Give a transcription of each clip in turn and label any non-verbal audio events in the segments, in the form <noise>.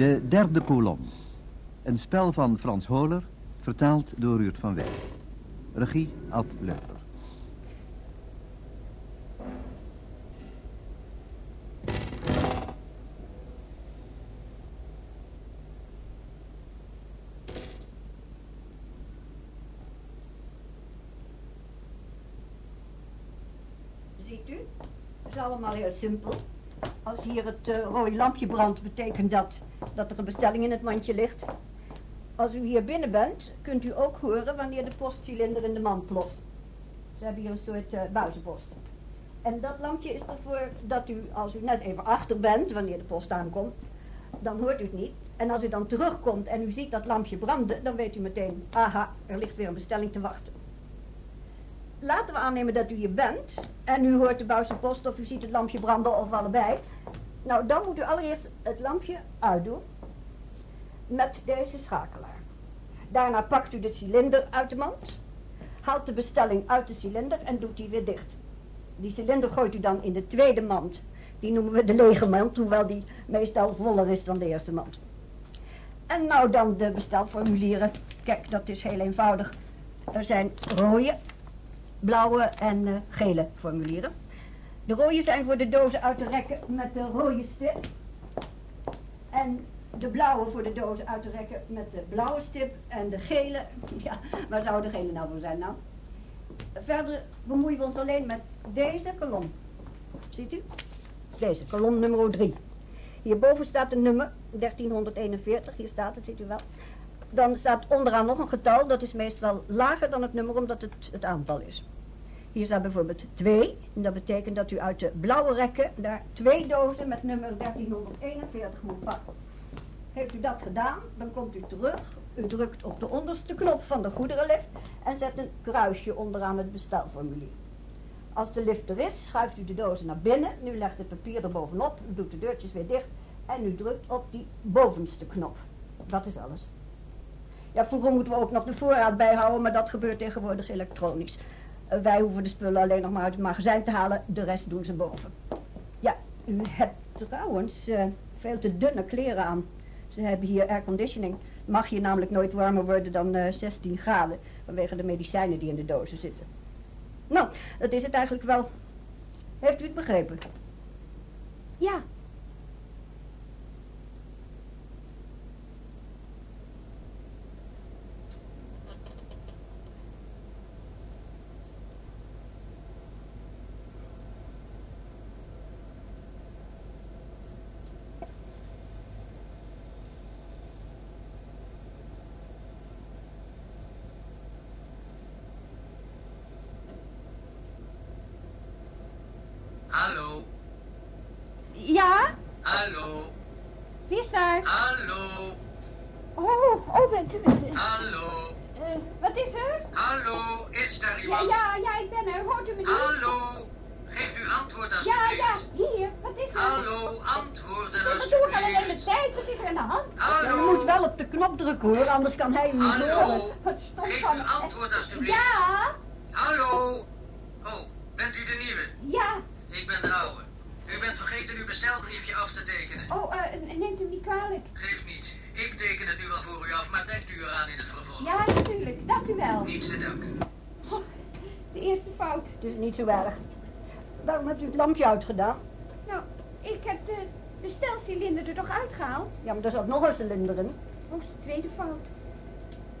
De derde kolom. Een spel van Frans Holer, vertaald door Ruurt van Wijk. Regie Ad Leuper. Ziet u? Het is allemaal heel simpel. Als hier het eh, rode lampje brandt, betekent dat dat er een bestelling in het mandje ligt. Als u hier binnen bent, kunt u ook horen wanneer de postcilinder in de mand ploft. Ze hebben hier een soort uh, buizenpost. En dat lampje is ervoor dat u, als u net even achter bent, wanneer de post aankomt, dan hoort u het niet. En als u dan terugkomt en u ziet dat lampje branden, dan weet u meteen, aha, er ligt weer een bestelling te wachten. Laten we aannemen dat u hier bent en u hoort de buizenpost of u ziet het lampje branden of allebei. Nou, dan moet u allereerst het lampje uitdoen met deze schakelaar. Daarna pakt u de cilinder uit de mand, haalt de bestelling uit de cilinder en doet die weer dicht. Die cilinder gooit u dan in de tweede mand. Die noemen we de lege mand, hoewel die meestal voller is dan de eerste mand. En nou dan de bestelformulieren. Kijk, dat is heel eenvoudig. Er zijn rode, blauwe en uh, gele formulieren. De rode zijn voor de dozen uit te rekken met de rode stip. En de blauwe voor de dozen uit te rekken met de blauwe stip. En de gele, <laughs> ja, waar zou de gele nou voor zijn nou? Verder bemoeien we ons alleen met deze kolom. Ziet u? Deze, kolom nummer 3. Hierboven staat een nummer, 1341, hier staat het, ziet u wel. Dan staat onderaan nog een getal, dat is meestal lager dan het nummer omdat het het aantal is. Hier staat bijvoorbeeld 2. En dat betekent dat u uit de blauwe rekken daar twee dozen met nummer 1341 moet pakken. Heeft u dat gedaan, dan komt u terug. U drukt op de onderste knop van de goederenlift en zet een kruisje onderaan het bestelformulier. Als de lift er is, schuift u de dozen naar binnen. Nu legt het papier er bovenop, u doet de deurtjes weer dicht en u drukt op die bovenste knop. Dat is alles. Ja, vroeger moeten we ook nog de voorraad bijhouden, maar dat gebeurt tegenwoordig elektronisch. Wij hoeven de spullen alleen nog maar uit het magazijn te halen, de rest doen ze boven. Ja, u hebt trouwens uh, veel te dunne kleren aan. Ze hebben hier airconditioning. Mag hier namelijk nooit warmer worden dan uh, 16 graden, vanwege de medicijnen die in de dozen zitten. Nou, dat is het eigenlijk wel. Heeft u het begrepen? Ja. Hallo. Ja? Hallo. Wie is daar? Hallo. Oh, oh, bent u het? Hallo. uh, wat is er? Hallo. Is daar Ja, iemand? ja, ja, ik ben er. Hoort u me niet? Hallo. Geeft u antwoord Ja, alstublieft. ja, hier. Wat is er? Hallo. Antwoorden Wat doe ik al de tijd? Wat is er aan de hand? Ja, Hallo. u moet wel op de knop drukken hoor, anders kan hij u niet horen. Hallo. Wat stom Geef van u antwoord alstublieft. Ja, Hallo. Oh, bent u de nieuwe? ja. Ik ben de oude. U bent vergeten uw bestelbriefje af te tekenen. Oh, eh, neemt u me niet kwalijk. Geeft niet. Ik teken het nu wel voor u af, maar denkt u eraan in het vervolg. Ja, natuurlijk. Dank u wel. Niets te danken. De eerste fout. Het is niet zo erg. Waarom hebt u het lampje uitgedaan? Nou, ik heb de bestelcilinder er toch uitgehaald? Ja, maar er zat nog een cilinder in. Oh, is de tweede fout.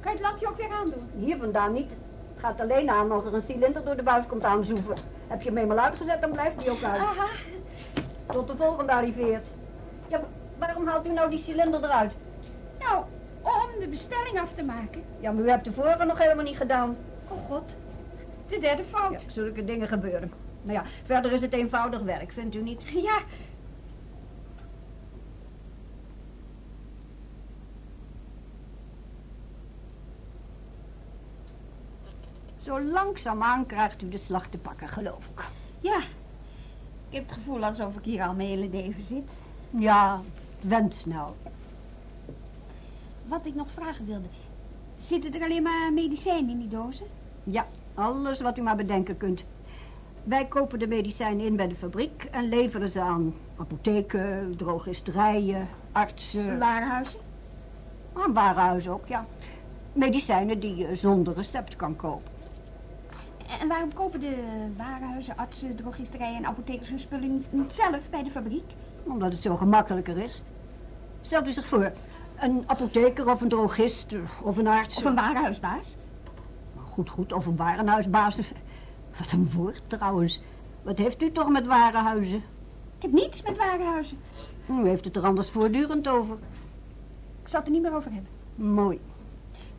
Kan je het lampje ook weer aandoen? Hier vandaan niet. Het gaat alleen aan als er een cilinder door de buis komt aanzoeven. Heb je hem eenmaal uitgezet, dan blijft hij ook uit. Aha. Tot de volgende arriveert. Ja, maar waarom haalt u nou die cilinder eruit? Nou, om de bestelling af te maken. Ja, maar u hebt de vorige nog helemaal niet gedaan. Oh god. De derde Ja, fout. zulke dingen gebeuren. Nou ja, verder is het eenvoudig werk, vindt u niet? Ja. Zo langzaamaan krijgt u de slag te pakken, geloof ik. Ja. Ik heb het gevoel alsof ik hier al mijn hele leven zit. Ja, het went snel. Wat ik nog vragen wilde. Zitten er alleen maar medicijnen in die dozen? Ja, alles wat u maar bedenken kunt. Wij kopen de medicijnen in bij de fabriek en leveren ze aan apotheken, drogisterijen, artsen. Warenhuizen? Aan warenhuizen ook, ja. Medicijnen die je zonder recept kan kopen. En waarom kopen de warenhuizen, artsen, drogisterijen en apothekers hun spullen niet zelf bij de fabriek? Omdat het zo gemakkelijker is. Stelt u zich voor, een apotheker of een drogist of een arts. Of een warenhuisbaas? Goed, goed, of een warenhuisbaas. <laughs> Wat een woord trouwens. Wat heeft u toch met warenhuizen? Ik heb niets met warenhuizen. U heeft het er anders voortdurend over. Ik zal het er niet meer over hebben. Mooi.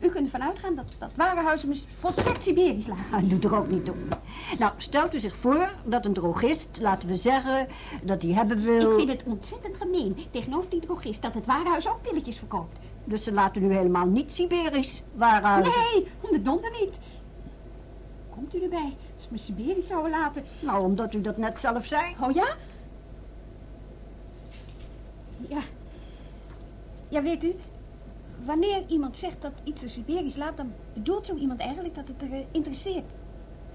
U kunt ervan uitgaan dat, dat warenhuizen me volstrekt Siberisch lagen. Dat doet er ook niet toe. Nou, stelt u zich voor dat een drogist, laten we zeggen, dat hij hebben wil... Ik vind het ontzettend gemeen tegenover die drogist dat het warenhuis ook pilletjes verkoopt. Dus ze laten nu helemaal niet Siberisch warenhuizen. Nee, om de donder niet. Komt u erbij dat ze me Siberisch zouden laten? Nou, omdat u dat net zelf zei. Oh ja? Ja. Ja, weet u, wanneer iemand zegt dat iets er Siberisch laat, dan bedoelt zo iemand eigenlijk dat het er eh, interesseert.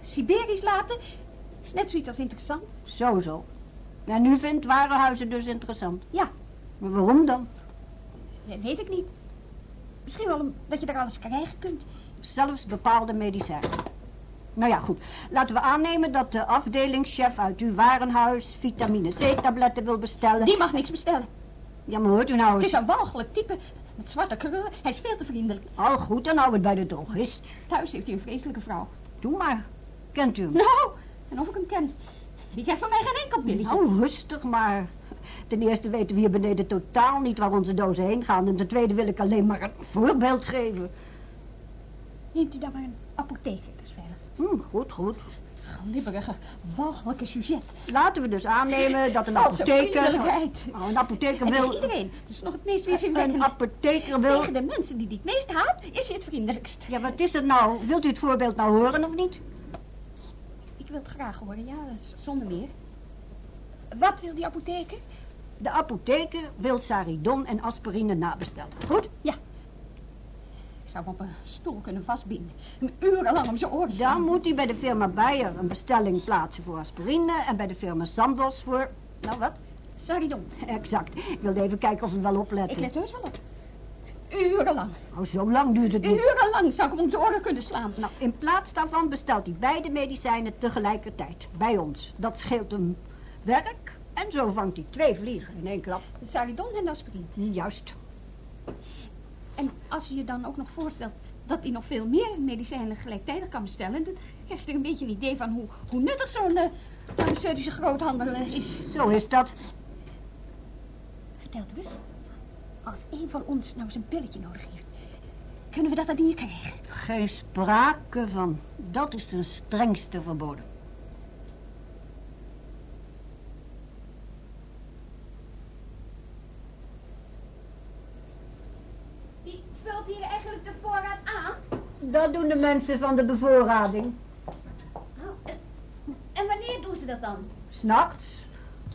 Siberisch laten is net zoiets als interessant. Zo, zo. En u vindt warenhuizen dus interessant. Ja, Maar waarom dan? weet ik niet. Misschien wel omdat je er alles krijgen kunt. Zelfs bepaalde medicijnen. Nou ja, goed. Laten we aannemen dat de afdelingschef uit uw warenhuis vitamine C-tabletten wil bestellen. Die mag niks bestellen. Ja, maar hoort u nou Het eens. is een walgelijk type met zwarte krullen. Hij is veel te vriendelijk. Al goed, dan we het bij de drogist. Thuis heeft hij een vreselijke vrouw. Doe maar. Kent u hem? Nou, en of ik hem ken. Die krijgt van mij geen enkel pilletje. Nou, rustig maar. Ten eerste weten we hier beneden totaal niet waar onze dozen heen gaan. En ten tweede wil ik alleen maar een voorbeeld geven. Neemt u dan maar een apotheker, dat is veilig. Hm, goed, goed. Glibberige, walgelijke sujet. Laten we dus aannemen dat een apotheker... Nou, een apotheker En tegen wil... iedereen. Het is nog het meest Een weerzinwekkende. apotheker wil... Tegen de mensen die die het meest haat, is hij het vriendelijkst. Ja, wat is het nou? Wilt u het voorbeeld nou horen of niet? Ik wil het graag horen, ja, zonder meer. Wat wil die apotheker? De apotheker wil saridon en aspirine nabestellen. Goed? Ik zou hem op een stoel kunnen vastbinden. Hem urenlang om zijn oren Dan slaan. moet hij bij de firma Bayer een bestelling plaatsen voor aspirine... en bij de firma Sandoz voor... Nou, wat? Saridon. Exact. Ik wilde even kijken of u wel opletten. Ik let heus wel op. Urenlang. Oh, zo lang duurt het niet. Urenlang zou ik hem om zijn oren kunnen slaan. Nou, in plaats daarvan bestelt hij beide medicijnen tegelijkertijd. Bij ons. Dat scheelt hem werk. En zo vangt hij twee vliegen in één klap. Saridon en aspirine. Juist. En als je je dan ook nog voorstelt dat hij nog veel meer medicijnen gelijktijdig kan bestellen, dan krijg je een beetje een idee van hoe, hoe nuttig zo'n eh, farmaceutische groothandel eh, is. Zo is dat. Vertel dus, als een van ons nou zijn pilletje nodig heeft, kunnen we dat dan hier krijgen? Geen sprake van. Dat is ten strengste verboden. Wie vult hier eigenlijk de voorraad aan? Dat doen de mensen van de bevoorrading. en wanneer doen ze dat dan? S'nachts.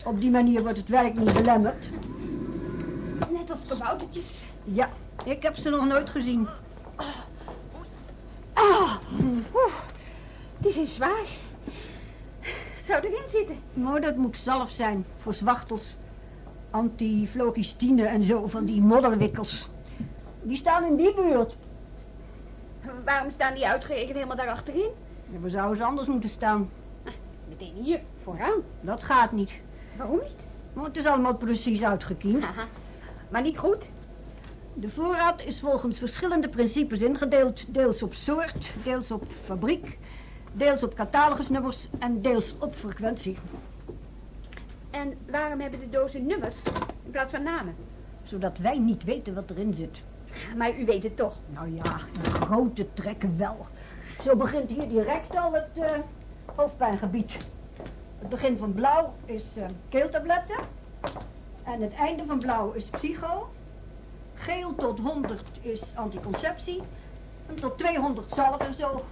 Op die manier wordt het werk niet belemmerd. Net als kaboutertjes. Ja, ik heb ze nog nooit gezien. Ah, oeh, die zijn zwaar. Het zou erin zitten. Nou, dat moet zalf zijn voor zwachtels. Antiflogistine en zo van die modderwikkels. Die staan in die buurt. Waarom staan die uitgerekend helemaal daar achterin? Ja, waar zouden ze anders moeten staan? Meteen hier, vooraan. Dat gaat niet. Waarom niet? Want het is allemaal precies uitgekiend. Maar niet goed. De voorraad is volgens verschillende principes ingedeeld. Deels op soort, deels op fabriek, deels op catalogusnummers en deels op frequentie. En waarom hebben de dozen nummers in plaats van namen? Zodat wij niet weten wat erin zit. Maar u weet het toch. Nou ja, in grote trekken wel. Zo begint hier direct al het eh, hoofdpijngebied. Het begin van blauw is eh, keeltabletten. En het einde van blauw is psycho. Geel tot 100 is anticonceptie. En tot 200 zalf en zo.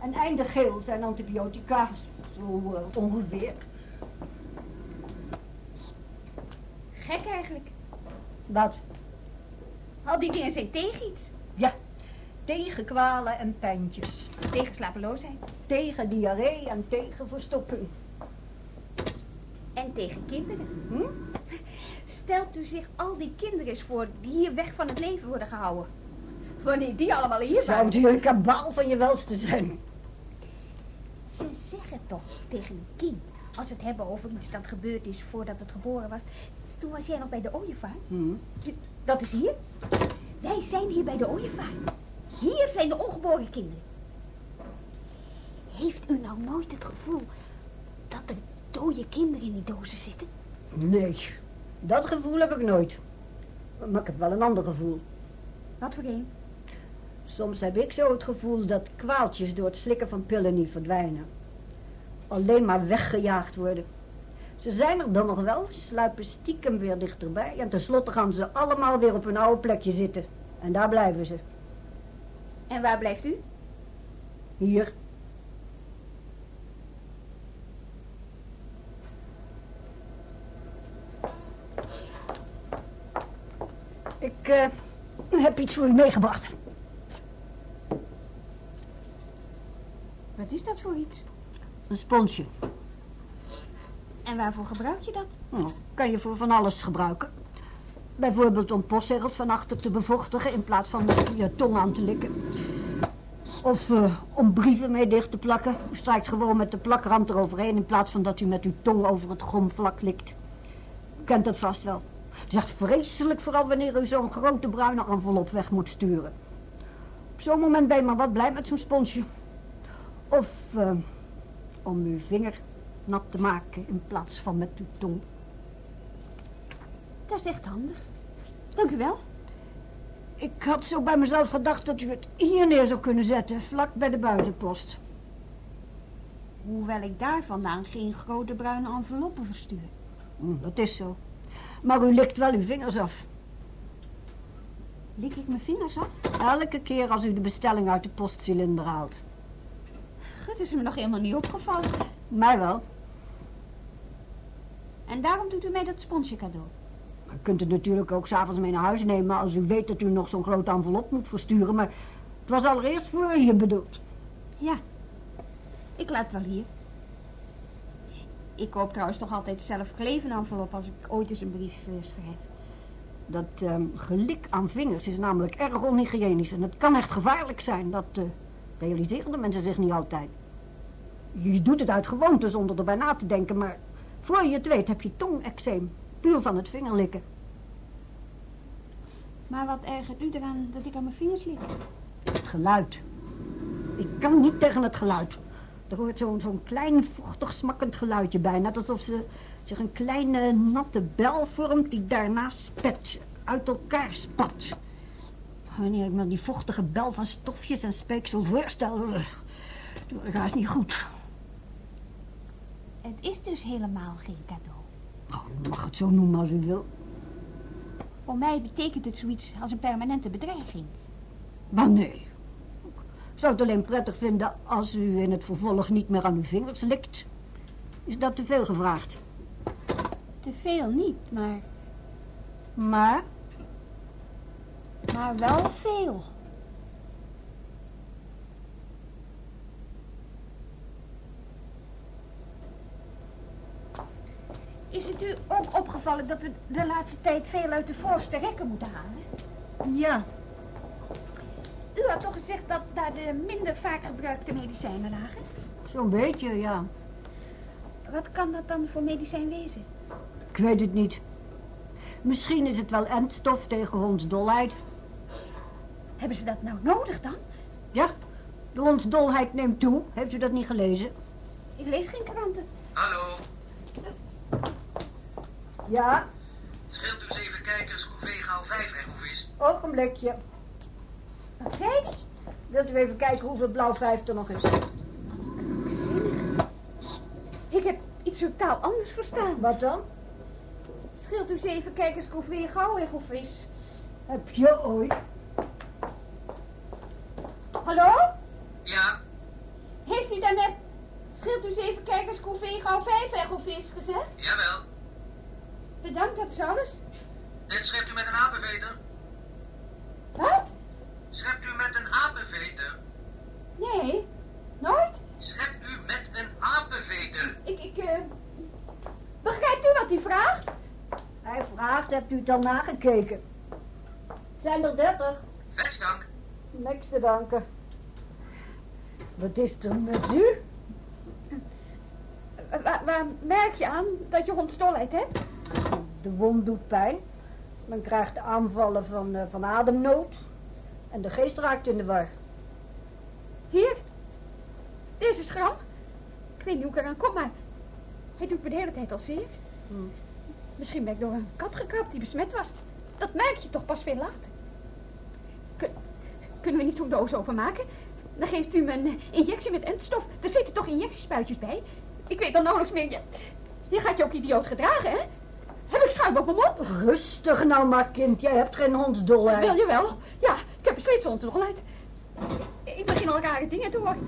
En einde geel zijn antibiotica. Zo eh, ongeveer. Gek eigenlijk. Wat? Al die dingen zijn tegen iets. Ja, tegen kwalen en pijntjes. Tegen slapeloosheid. Tegen diarree en tegen verstopping. En tegen kinderen. Hm? Stelt u zich al die kinderen eens voor die hier weg van het leven worden gehouden. Wanneer die allemaal hier Zou u een kabaal van je welste zijn? Ze zeggen toch tegen een kind, als ze het hebben over iets dat gebeurd is voordat het geboren was. Toen was jij nog bij de ooievaar. Hm? Dat is hier. Wij zijn hier bij de ooievaar. Hier zijn de ongeboren kinderen. Heeft u nou nooit het gevoel dat er dode kinderen in die dozen zitten? Nee, dat gevoel heb ik nooit. Maar ik heb wel een ander gevoel. Wat voor een? Soms heb ik zo het gevoel dat kwaaltjes door het slikken van pillen niet verdwijnen. Alleen maar weggejaagd worden. Ze zijn er dan nog wel, sluipen stiekem weer dichterbij en tenslotte gaan ze allemaal weer op hun oude plekje zitten. En daar blijven ze. En waar blijft u? Hier. Ik eh, heb iets voor u meegebracht. Wat is dat voor iets? Een sponsje. En waarvoor gebruik je dat? Nou, kan je voor van alles gebruiken. Bijvoorbeeld om postzegels van achter te bevochtigen in plaats van je tong aan te likken. Of eh, om brieven mee dicht te plakken. U strijkt gewoon met de plakrand eroverheen in plaats van dat u met uw tong over het gromvlak likt. U kent dat vast wel. Het is echt vreselijk, vooral wanneer u zo'n grote bruine envelop weg moet sturen. Op zo'n moment ben je maar wat blij met zo'n sponsje. Of eh, om uw vinger nat te maken in plaats van met uw tong. Dat is echt handig. Dank u wel. Ik had zo bij mezelf gedacht dat u het hier neer zou kunnen zetten, vlak bij de buizenpost. Hoewel ik daar vandaan geen grote bruine enveloppen verstuur. Hm, dat is zo. Maar u likt wel uw vingers af. Lik ik mijn vingers af? Elke keer als u de bestelling uit de postcilinder haalt. Het is me nog helemaal niet opgevallen. Mij wel. En daarom doet u mij dat sponsje cadeau. U kunt het natuurlijk ook s'avonds mee naar huis nemen als u weet dat u nog zo'n grote envelop moet versturen. Maar het was allereerst voor hier bedoeld. Ja, ik laat het wel hier. Ik koop trouwens toch altijd zelf kleven envelop als ik ooit eens een brief schrijf. Dat ehm, gelik aan vingers is namelijk erg onhygiënisch en het kan echt gevaarlijk zijn. Dat eh, realiseren de mensen zich niet altijd. Je doet het uit gewoonte zonder erbij na te denken, maar voor je het weet heb je tongeczeem. Puur van het vingerlikken. Maar wat ergert u eraan dat ik aan mijn vingers lik? Het geluid. Ik kan niet tegen het geluid. Er hoort zo'n zo'n klein vochtig smakkend geluidje bij. Net alsof ze zich een kleine natte bel vormt die daarna spet. Uit elkaar spat. Wanneer ik me die vochtige bel van stofjes en speeksel voorstel, doe ik haast niet goed. Het is dus helemaal geen cadeau. U mag het zo noemen als u wil. Voor mij betekent het zoiets als een permanente bedreiging. Maar nee. Ik zou het alleen prettig vinden als u in het vervolg niet meer aan uw vingers likt. Is dat te veel gevraagd? Te veel niet, maar, Maar maar wel veel. Is het u ook opgevallen dat we de laatste tijd veel uit de voorste rekken moeten halen? ja, U had toch gezegd dat daar de minder vaak gebruikte medicijnen lagen? zo'n beetje, ja. Wat kan dat dan voor medicijn wezen? Ik weet het niet. Misschien is het wel endstof tegen hondsdolheid. Hebben ze dat nou nodig dan? Ja, de hondsdolheid neemt toe. Heeft u dat niet gelezen? Ik lees geen kranten. Hallo, Ja, scheelt u zeven kijkers hoeveel gaal vijf echovis? ogenblikje. Wat zei die? Wilt u even kijken hoeveel blauw vijf er nog is? Zinnig. Ik heb iets totaal anders verstaan. Wat dan? Scheelt u zeven kijkers weer gauw of vis? Heb je ooit? Hallo? Ja, Heeft u daarnet scheelt u zeven kijkers weer gauw vijf weg of vis gezegd? jawel. Bedankt, dat is alles. En schept u met een apenveter? Wat? Schept u met een apenveter? Nee, nooit. Schept u met een apenveter? Ik, ik, eh, begrijp hij vraagt? Hij vraagt, hebt u het al nagekeken? Het zijn er dertig. Vetsdank. Niks te danken. Wat is er met u? Waar, waar merk je aan dat je hondsdolheid hebt? De wond doet pijn. Men krijgt aanvallen van, eh, van ademnood. En de geest raakt in de war. Hier. Deze schram. Ik weet niet hoe ik eraan kom, maar hij doet me de hele tijd al zeer. Hm. Misschien ben ik door een kat gekrapt die besmet was. Dat merk je toch pas veel later. Kun- kunnen we niet zo'n doos openmaken? Dan geeft u me een eh, injectie met entstof. Er zitten toch injectiespuitjes bij? Ik weet dan nauwelijks meer. Je, je gaat je ook idioot gedragen, hè? Heb ik schuim op mijn mond? Rustig nou maar, kind. Jij hebt geen hondsdolheid. Wil je wel? Ja, ik heb beslist hondsdolheid. Ik begin al rare dingen te horen.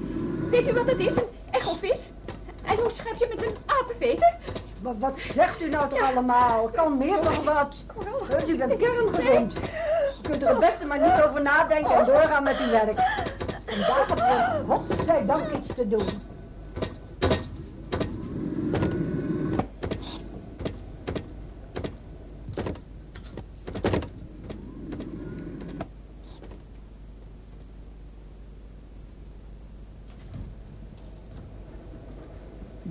Weet u wat het is? Een echovis? En hoe schep je met een apenveter? Wat, wat zegt u nou toch allemaal? Kan meer dan wat. Geweldig. Dus u bent kerngezond. U kunt er het beste maar niet over nadenken en doorgaan met uw werk. Vandaag heb je godzijdank iets te doen.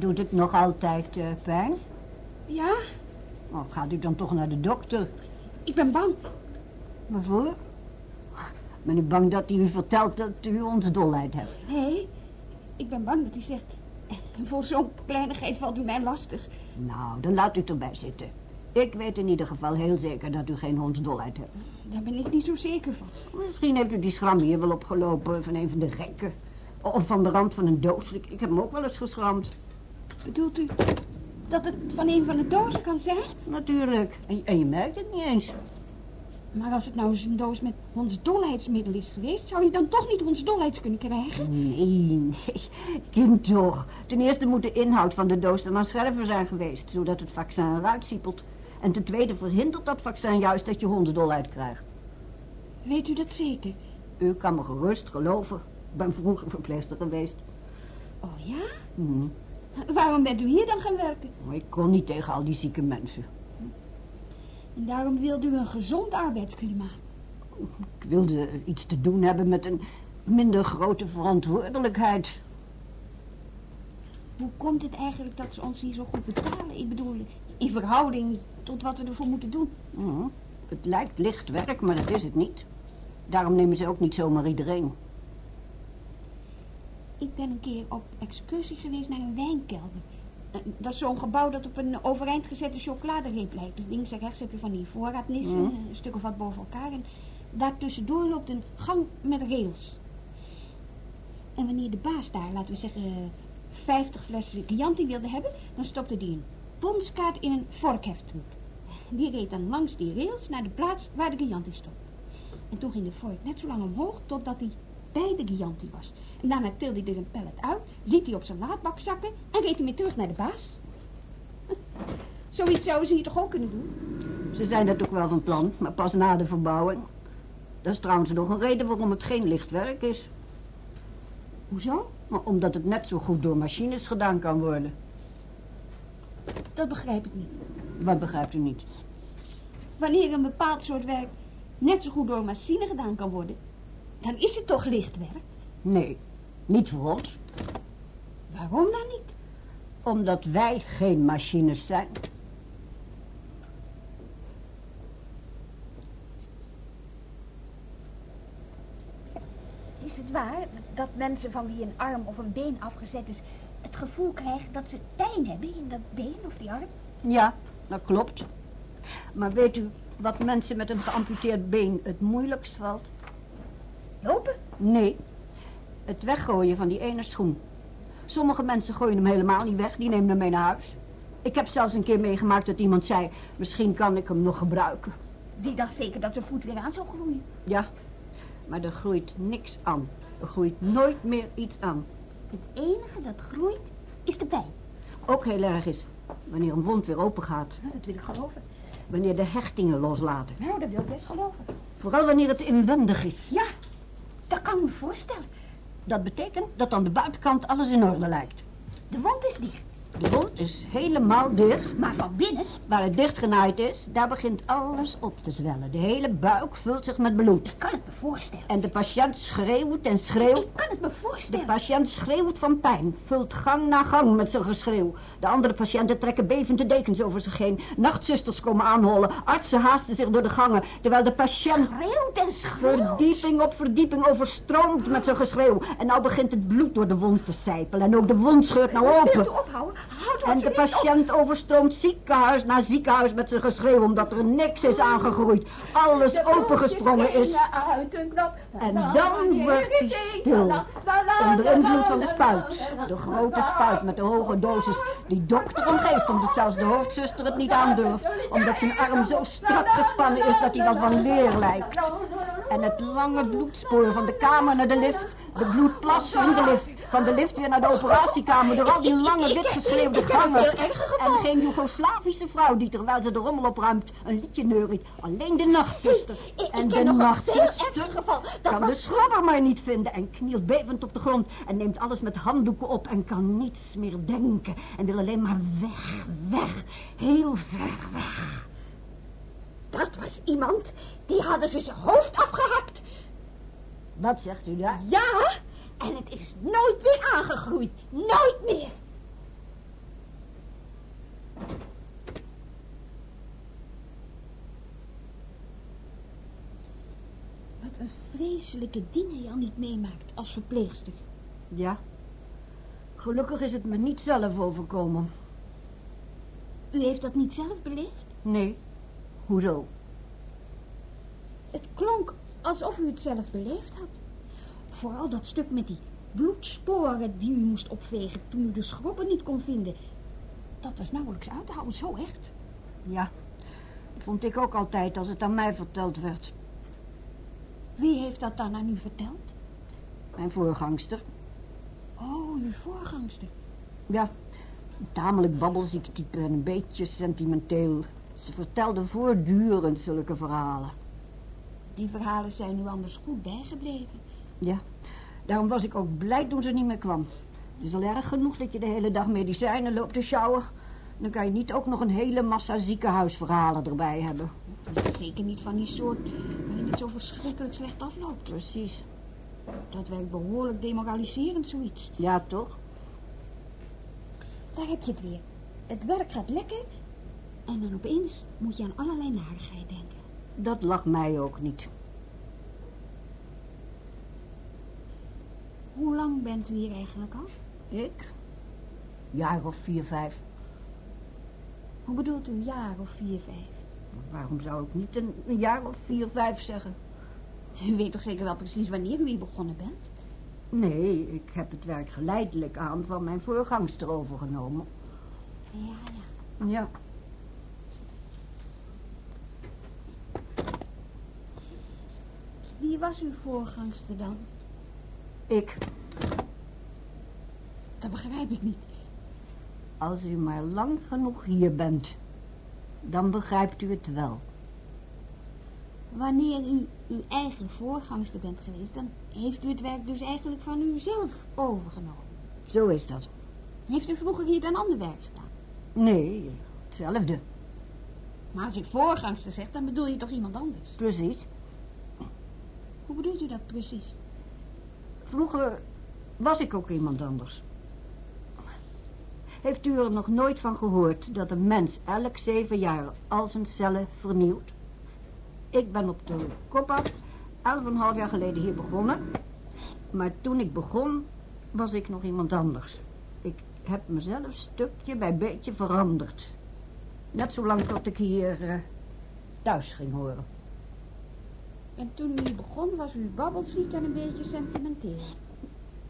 Doet het nog altijd eh, pijn? Ja, Of gaat u dan toch naar de dokter? ik ben bang. Waarvoor? Ben u bang dat hij u vertelt dat u onze dolheid hebt? Nee, ik ben bang dat hij zegt... "Eh, Voor zo'n kleinigheid valt u mij lastig. Nou, dan laat u het erbij zitten. Ik weet in ieder geval heel zeker dat u geen hondsdolheid hebt. Daar ben ik niet zo zeker van. Misschien heeft u die schram hier wel opgelopen van een van de rekken. Of van de rand van een doos. Ik, ik heb hem ook wel eens geschramd. Bedoelt u dat het van een van de dozen kan zijn? Natuurlijk. En, en je merkt het niet eens. Maar als het nou eens een doos met ons dolheidsmiddel is geweest... zou je dan toch niet ons dolheids kunnen krijgen? Nee, nee. Kind toch. Ten eerste moet de inhoud van de doos dan aan scherven zijn geweest. Zodat het vaccin eruit siepelt. En ten tweede verhindert dat vaccin juist dat je hondendolheid krijgt. Weet u dat zeker? U kan me gerust geloven. Ik ben vroeger verpleegster geweest. Oh ja? Hm. Waarom bent u hier dan gaan werken? Maar ik kon niet tegen al die zieke mensen. En daarom wilde u een gezond arbeidsklimaat. Ik wilde iets te doen hebben met een minder grote verantwoordelijkheid. Hoe komt het eigenlijk dat ze ons hier zo goed betalen? Ik bedoel, in verhouding tot wat we ervoor moeten doen. Hm. Het lijkt licht werk, maar dat is het niet. Daarom nemen ze ook niet zomaar iedereen. Ik ben een keer op excursie geweest naar een wijnkelder. Eh, Dat is zo'n gebouw dat op een overeind gezette chocoladereep lijkt. Links en rechts heb je van die voorraadnissen, een stuk of wat boven elkaar. En daartussendoor loopt een gang met rails. En wanneer de baas daar, laten we zeggen, 50 flessen Chianti wilde hebben, dan stopte die een ponskaart in een vorkheftruc. Die reed dan langs die rails naar de plaats waar de Chianti stond. En toen ging de vork net zo lang omhoog totdat hij bij de Chianti was. En daarna tilde hij er een pallet uit, liet hij op zijn laadbak zakken en reed hij weer terug naar de baas. <laughs> Zoiets zouden ze hier toch ook kunnen doen? Ze zijn dat ook wel van plan, maar pas na de verbouwing. Dat is trouwens nog een reden waarom het geen licht werk is. Hoezo? Maar omdat het net zo goed door machines gedaan kan worden. Dat begrijp ik niet. Wat begrijpt u niet? Wanneer een bepaald soort werk net zo goed door machine gedaan kan worden, dan is het toch lichtwerk? Nee, niet voor ons. Waarom dan niet? Omdat wij geen machines zijn. Is het waar dat mensen van wie een arm of een been afgezet is, het gevoel krijgen dat ze pijn hebben in dat been of die arm? Ja, dat klopt. Maar weet u wat mensen met een geamputeerd been het moeilijkst valt? Lopen? Nee, het weggooien van die ene schoen. Sommige mensen gooien hem helemaal niet weg, die nemen hem mee naar huis. Ik heb zelfs een keer meegemaakt dat iemand zei, misschien kan ik hem nog gebruiken. Die dacht zeker dat zijn voet weer aan zou groeien. Ja, maar er groeit niks aan. Er groeit nooit meer iets aan. Het enige dat groeit is de pijn. Ook heel erg is wanneer een wond weer open gaat. Nou, dat wil ik geloven. Wanneer de hechtingen loslaten. Nou, dat wil ik best geloven. Vooral wanneer het inwendig is. Ja, dat kan ik me voorstellen. Dat betekent dat aan de buitenkant alles in orde lijkt. De wond is dicht. De wond is helemaal dicht. Maar van binnen? Waar het dichtgenaaid is, daar begint alles op te zwellen. De hele buik vult zich met bloed. Ik kan het me voorstellen. En de patiënt schreeuwt en schreeuwt. Ik kan het me De voorstellen. patiënt schreeuwt van pijn, vult gang na gang met zijn geschreeuw. De andere patiënten trekken bevend de dekens over zich heen. Nachtzusters komen aanhollen, artsen haasten zich door de gangen, terwijl de patiënt Schreeuwt en schreeuwt. verdieping op verdieping overstroomt met zijn geschreeuw. En nou begint het bloed door de wond te sijpelen en ook de wond scheurt nou Wilt open. u ophouden? Houd En de op. patiënt overstroomt ziekenhuis na ziekenhuis met zijn geschreeuw omdat er niks is aangegroeid. Alles opengesprongen is. En dan wordt hij stil. Onder invloed van de spuit. De grote spuit met de hoge dosis die dokter omgeeft omdat zelfs de hoofdzuster het niet aandurft. Omdat zijn arm zo strak gespannen is dat hij wel van leer lijkt. En het lange bloedspoor van de kamer naar de lift. De bloedplas in de lift. Van de lift weer naar de operatiekamer. Door al die lange witgeschreeuwde gangen. En geen Joegoslavische vrouw die terwijl ze de rommel opruimt een liedje neuriet. Alleen de nachtzuster. En de nachtzuster kan de schrobber maar niet vinden en knielt bevend op de grond en neemt alles met handdoeken op en kan niets meer denken en wil alleen maar weg, weg, heel ver weg. Dat was iemand, die hadden ze zijn hoofd afgehakt. Wat zegt u daar? Ja, en het is nooit meer aangegroeid. Nooit meer. Wat een vreselijke dingen je al niet meemaakt als verpleegster. Ja. Gelukkig is het me niet zelf overkomen. U heeft dat niet zelf beleefd? Nee. Hoezo? Het klonk alsof u het zelf beleefd had. Vooral dat stuk met die bloedsporen die u moest opvegen toen u de schroppen niet kon vinden. Dat was nauwelijks uit te houden, zo echt. Ja. Vond ik ook altijd als het aan mij verteld werd. Wie heeft dat dan aan u verteld? Mijn voorgangster. Oh, uw voorgangster. Ja. Een tamelijk babbelziek type en een beetje sentimenteel. Ze vertelde voortdurend zulke verhalen. Die verhalen zijn u anders goed bijgebleven. Ja, daarom was ik ook blij toen ze niet meer kwam. Het is al erg genoeg dat je de hele dag medicijnen loopt te sjouwen. Dan kan je niet ook nog een hele massa ziekenhuisverhalen erbij hebben. Zeker niet van die soort waarin het zo verschrikkelijk slecht afloopt. Precies. Dat werkt behoorlijk demoraliserend, zoiets. Ja, toch? Daar heb je het weer. Het werk gaat lekker en dan opeens moet je aan allerlei narigheid denken. Dat lag mij ook niet. Hoe lang bent u hier eigenlijk al? Ik? Jaar of vier, vijf. Hoe bedoelt u, een jaar of vier, vijf? Waarom zou ik niet een, een jaar of vier, vijf zeggen? U weet toch zeker wel precies wanneer u hier begonnen bent? Nee, ik heb het werk geleidelijk aan van mijn voorgangster overgenomen. Ja, ja. Ja. Wie was uw voorgangster dan? Ik. Dat begrijp ik niet. Als u maar lang genoeg hier bent, dan begrijpt u het wel. Wanneer u uw eigen voorgangster bent geweest, dan heeft u het werk dus eigenlijk van u zelf overgenomen. Zo is dat. Heeft u vroeger hier dan ander werk gedaan? Nee, hetzelfde. Maar als u voorgangster zegt, dan bedoel je toch iemand anders? Precies. Hoe bedoelt u dat precies? Vroeger was ik ook iemand anders. Heeft u er nog nooit van gehoord dat een mens elk zeven jaar al zijn cellen vernieuwt? Ik ben op de kop af elf en een half jaar geleden hier begonnen. Maar toen ik begon, was ik nog iemand anders. Ik heb mezelf stukje bij beetje veranderd. Net zolang tot ik hier eh, thuis ging horen. En toen u hier begon, was u babbelziek en een beetje sentimenteel.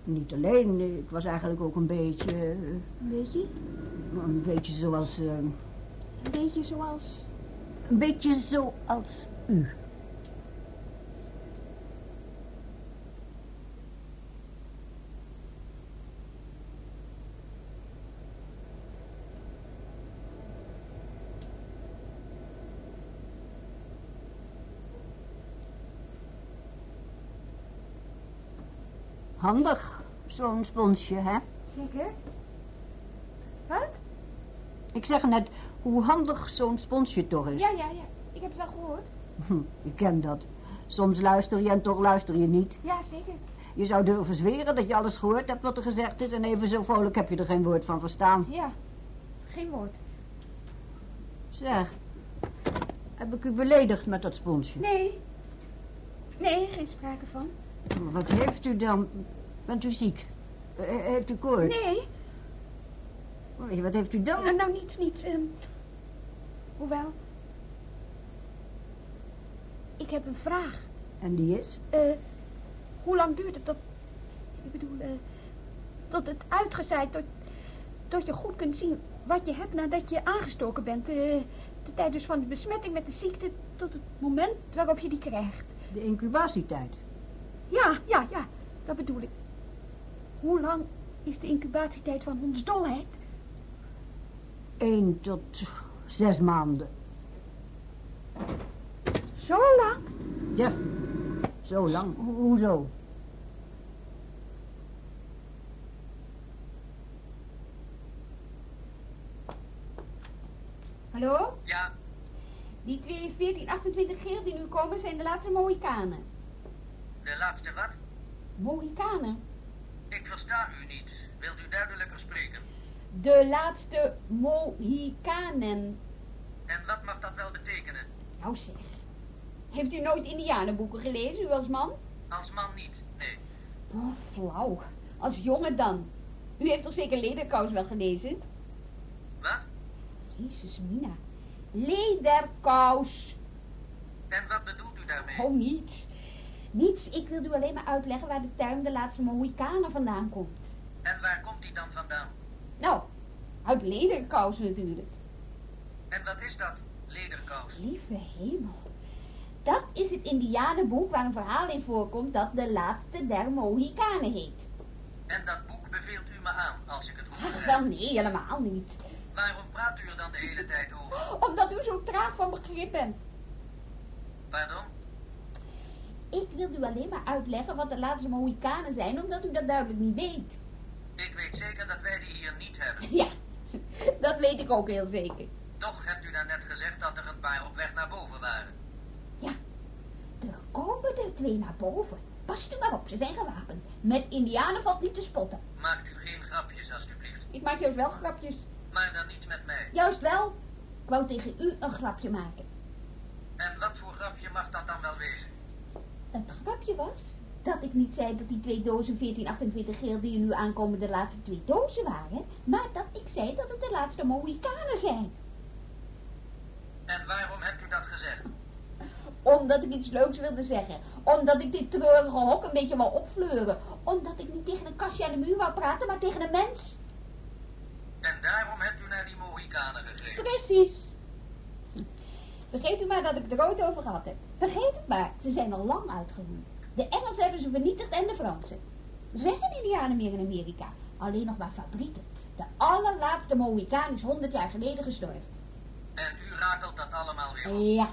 Niet alleen, ik was eigenlijk ook een beetje, eh, Een beetje? een beetje zoals, eh, Een beetje zoals... een beetje zoals u. Handig, zo'n sponsje, hè? Zeker? Wat? Ik zeg net hoe handig zo'n sponsje toch is. Ja, ja, ja. Ik heb het wel gehoord. Hm, ik ken dat. Soms luister je en toch luister je niet. Ja, zeker. Je zou durven zweren dat je alles gehoord hebt wat er gezegd is... en even zo vrolijk heb je er geen woord van verstaan. Ja. Geen woord. Zeg, heb ik u beledigd met dat sponsje? Nee. Nee, geen sprake van. Wat heeft u dan? Bent u ziek? Eh, heeft u koorts? Nee. Oh, Wat heeft u dan? Nou, nou niets, niets. ehm. hoewel. Ik heb een vraag. En die is? Eh, hoe lang duurt het tot... Ik bedoel, eh, tot het uitgezaaid, tot, tot je goed kunt zien wat je hebt nadat je aangestoken bent. eh, de tijd dus van de besmetting met de ziekte tot het moment waarop je die krijgt. De incubatietijd. Ja, ja, ja, dat bedoel ik. Hoe lang is de incubatietijd van hondsdolheid? Eén tot zes maanden. Zo lang? Ja, zo lang. Ho- hoezo? Hallo? Ja, Die twee 14, 28 geel die nu komen zijn de laatste Mohikanen. de laatste wat? Mohikanen? Ik versta u niet. Wilt u duidelijker spreken? De laatste Mohikanen. En wat mag dat wel betekenen? Nou zeg. Heeft u nooit Indianenboeken gelezen, u als man? Als man niet, nee. Oh, flauw. Als jongen dan. U heeft toch zeker Lederkous wel gelezen? Wat? Jezus, Mina. Lederkous. En wat bedoelt u daarmee? Oh, niets. Niets. Ik wil u alleen maar uitleggen waar de term de laatste Mohikanen vandaan komt. En waar komt die dan vandaan? Nou, uit lederkous natuurlijk. En wat is dat? Lederkous. Lieve hemel. Dat is het Indianenboek waar een verhaal in voorkomt dat de laatste der Mohikanen heet. En dat boek beveelt u me aan, als ik het Ach, begrijp. wel nee, helemaal niet. Waarom praat u er dan de hele tijd over? Omdat u zo traag van begrip bent. Pardon? Ik wil u alleen maar uitleggen wat de laatste Mohikanen zijn, omdat u dat duidelijk niet weet. Ik weet zeker dat wij die hier niet hebben. <laughs> Ja, dat weet ik ook heel zeker. Toch hebt u daarnet gezegd dat er een paar op weg naar boven waren. Ja, er komen er twee naar boven. Past u maar op, ze zijn gewapend. Met indianen valt niet te spotten. Maakt u geen grapjes, alstublieft. Ik maak juist wel grapjes. Maar dan niet met mij. Juist wel. Ik wou tegen u een grapje maken. En wat voor grapje mag dat dan wel wezen? Het grapje was dat ik niet zei dat die twee dozen 1428 geel die er nu aankomen de laatste twee dozen waren. Maar dat ik zei dat het de laatste Mohikanen zijn. En waarom hebt u dat gezegd? Omdat ik iets leuks wilde zeggen. Omdat ik dit treurige hok een beetje wou opfleuren. Omdat ik niet tegen een kastje aan de muur wou praten, maar tegen een mens. En daarom hebt u naar die Mohikanen gegrepen. Precies. Vergeet u maar dat ik het er ooit over gehad heb. Vergeet het maar, ze zijn al lang uitgeroeid. De Engelsen hebben ze vernietigd en de Fransen. Er zijn geen Indianen meer in Amerika. Alleen nog maar fabrieken. De allerlaatste Mohikaan is 100 jaar geleden gestorven. En u rakelt dat allemaal weer op. Ja.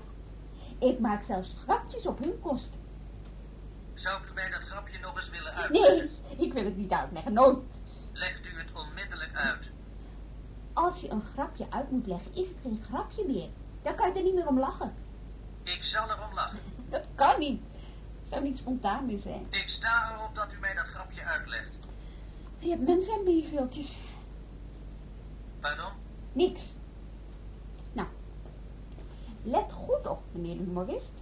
Ik maak zelfs grapjes op hun kosten. Zou u mij dat grapje nog eens willen uitleggen? Nee, ik wil het niet uitleggen, nooit. Legt u het onmiddellijk uit. Als je een grapje uit moet leggen, is het geen grapje meer. Dan kan je er niet meer om lachen. Ik zal erom lachen. <laughs> Dat kan niet. Het zou niet spontaan meer zijn. Ik sta erop dat u mij dat grapje uitlegt. Je hebt mensen en bierveeltjes. Pardon? Niks. Nou, let goed op, meneer de humorist.